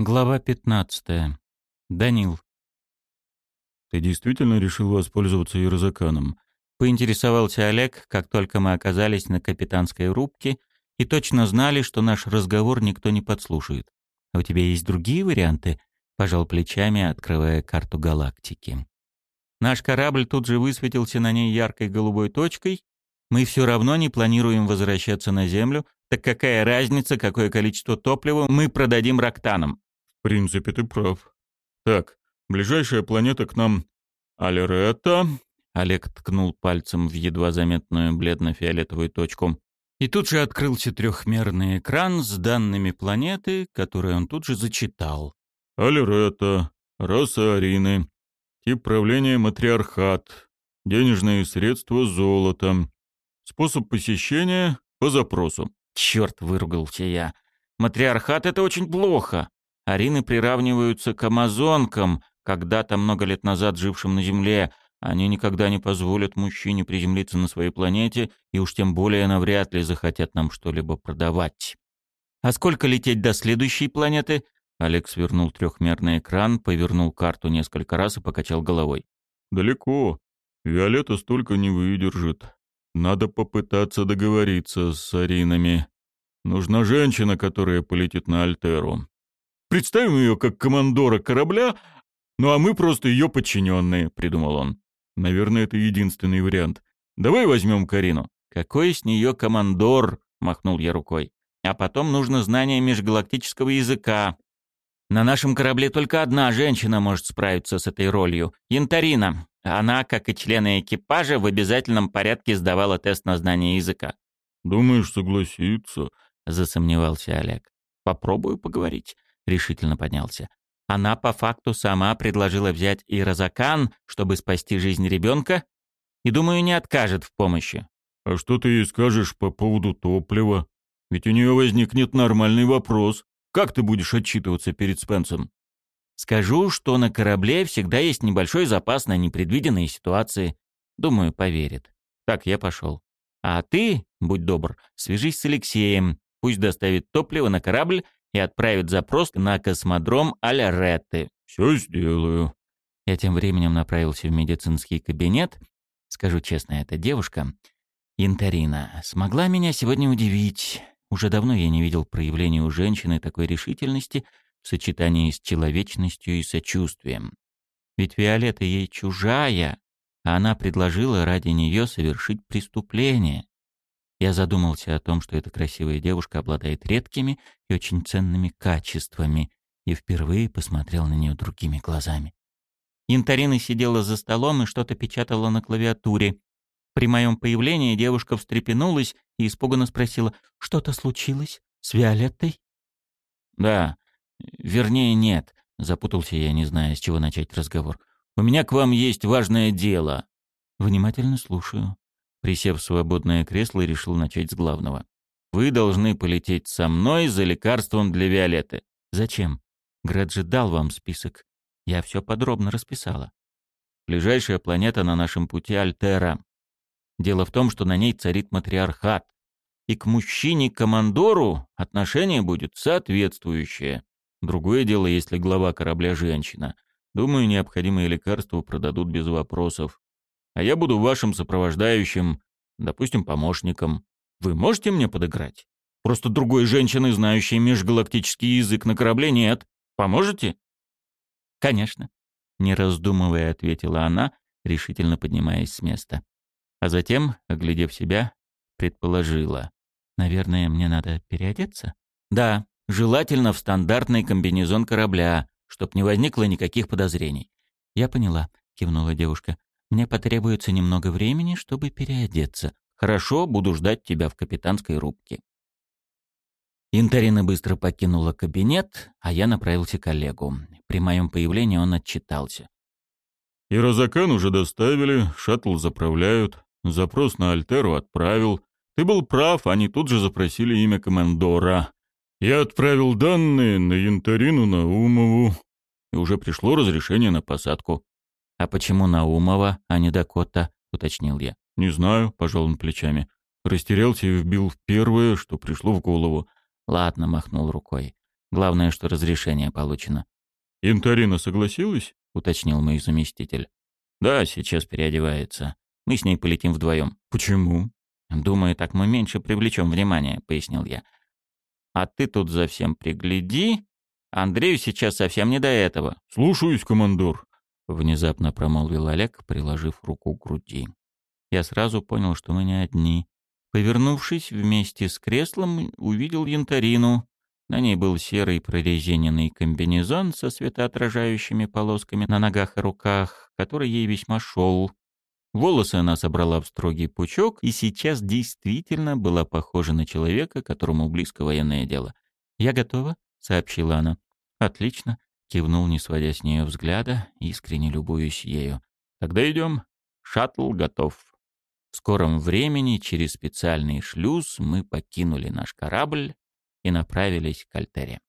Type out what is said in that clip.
Глава 15. Данил. «Ты действительно решил воспользоваться Ирзаканом?» Поинтересовался Олег, как только мы оказались на капитанской рубке и точно знали, что наш разговор никто не подслушает. «А у тебя есть другие варианты?» — пожал плечами, открывая карту галактики. Наш корабль тут же высветился на ней яркой голубой точкой. Мы все равно не планируем возвращаться на Землю, так какая разница, какое количество топлива мы продадим рактанам? Принципе, ты прав. Так, ближайшая планета к нам Алерета. Олег ткнул пальцем в едва заметную бледно-фиолетовую точку. И тут же открылся трехмерный экран с данными планеты, которые он тут же зачитал. Алерета, раса Арины, тип правления матриархат, денежные средства золото, способ посещения по запросу. Черт, выругался я. Матриархат — это очень плохо. Арины приравниваются к амазонкам, когда-то много лет назад жившим на Земле. Они никогда не позволят мужчине приземлиться на своей планете, и уж тем более навряд ли захотят нам что-либо продавать. А сколько лететь до следующей планеты? Олег свернул трехмерный экран, повернул карту несколько раз и покачал головой. «Далеко. Виолетта столько не выдержит. Надо попытаться договориться с Аринами. Нужна женщина, которая полетит на Альтеру. Представим ее как командора корабля, ну а мы просто ее подчиненные», — придумал он. «Наверное, это единственный вариант. Давай возьмем Карину». «Какой с нее командор?» — махнул я рукой. «А потом нужно знание межгалактического языка. На нашем корабле только одна женщина может справиться с этой ролью — Янтарина. Она, как и члены экипажа, в обязательном порядке сдавала тест на знание языка. «Думаешь, согласится?» — засомневался Олег. «Попробую поговорить», — решительно поднялся. Она по факту сама предложила взять Ирозакан, чтобы спасти жизнь ребенка, и, думаю, не откажет в помощи. «А что ты ей скажешь по поводу топлива? Ведь у нее возникнет нормальный вопрос. Как ты будешь отчитываться перед Спенсом?» Скажу, что на корабле всегда есть небольшой запас на непредвиденные ситуации. Думаю, поверит. Так, я пошел. А ты, будь добр, свяжись с Алексеем. Пусть доставит топливо на корабль и отправит запрос на космодром а-ля Ретты. Все сделаю. Я тем временем направился в медицинский кабинет. Скажу честно, эта девушка, Янтарина, смогла меня сегодня удивить. Уже давно я не видел проявления у женщины такой решительности — в сочетании с человечностью и сочувствием. Ведь Виолетта ей чужая, а она предложила ради нее совершить преступление. Я задумался о том, что эта красивая девушка обладает редкими и очень ценными качествами, и впервые посмотрел на нее другими глазами. Янтарина сидела за столом и что-то печатала на клавиатуре. При моем появлении девушка встрепенулась и испуганно спросила, «Что-то случилось с Виолеттой?» «Да, Вернее, нет. Запутался я, не зная, с чего начать разговор. У меня к вам есть важное дело. Внимательно слушаю. Присев в свободное кресло, решил начать с главного. Вы должны полететь со мной за лекарством для Виолетты. Зачем? Грэджи дал вам список. Я все подробно расписала. Ближайшая планета на нашем пути Альтера. Дело в том, что на ней царит матриархат. И к мужчине-командору отношение будет соответствующее. Другое дело, если глава корабля женщина. Думаю, необходимые лекарства продадут без вопросов. А я буду вашим сопровождающим, допустим, помощником. Вы можете мне подыграть? Просто другой женщины, знающей межгалактический язык на корабле, нет. Поможете? Конечно. Не раздумывая, ответила она, решительно поднимаясь с места. А затем, оглядев себя, предположила. Наверное, мне надо переодеться? Да, Желательно в стандартный комбинезон корабля, чтоб не возникло никаких подозрений. «Я поняла», — кивнула девушка. «Мне потребуется немного времени, чтобы переодеться. Хорошо, буду ждать тебя в капитанской рубке». Интарина быстро покинула кабинет, а я направился к Олегу. При моем появлении он отчитался. «Ирозакан уже доставили, шаттл заправляют, запрос на Альтеру отправил. Ты был прав, они тут же запросили имя командора. Я отправил данные на Янтарину Наумову, и уже пришло разрешение на посадку. «А почему Наумова, а не Дакота?» — уточнил я. «Не знаю», — пожал он плечами. Растерялся и вбил в первое, что пришло в голову. «Ладно», — махнул рукой. Главное, что разрешение получено. «Интарина согласилась?» — уточнил мой заместитель. «Да, сейчас переодевается. Мы с ней полетим вдвоем». «Почему?» «Думаю, так мы меньше привлечем внимание», — пояснил я. «А ты тут за всем пригляди. Андрею сейчас совсем не до этого». «Слушаюсь, командор», — внезапно промолвил Олег, приложив руку к груди. Я сразу понял, что мы не одни. Повернувшись вместе с креслом, увидел янтарину. На ней был серый прорезиненный комбинезон со светоотражающими полосками на ногах и руках, который ей весьма шел. Волосы она собрала в строгий пучок и сейчас действительно была похожа на человека, которому близко военное дело. «Я готова», — сообщила она. «Отлично», — кивнул, не сводя с нее взгляда, искренне любуясь ею. «Тогда идем. Шаттл готов». В скором времени через специальный шлюз мы покинули наш корабль и направились к Альтере.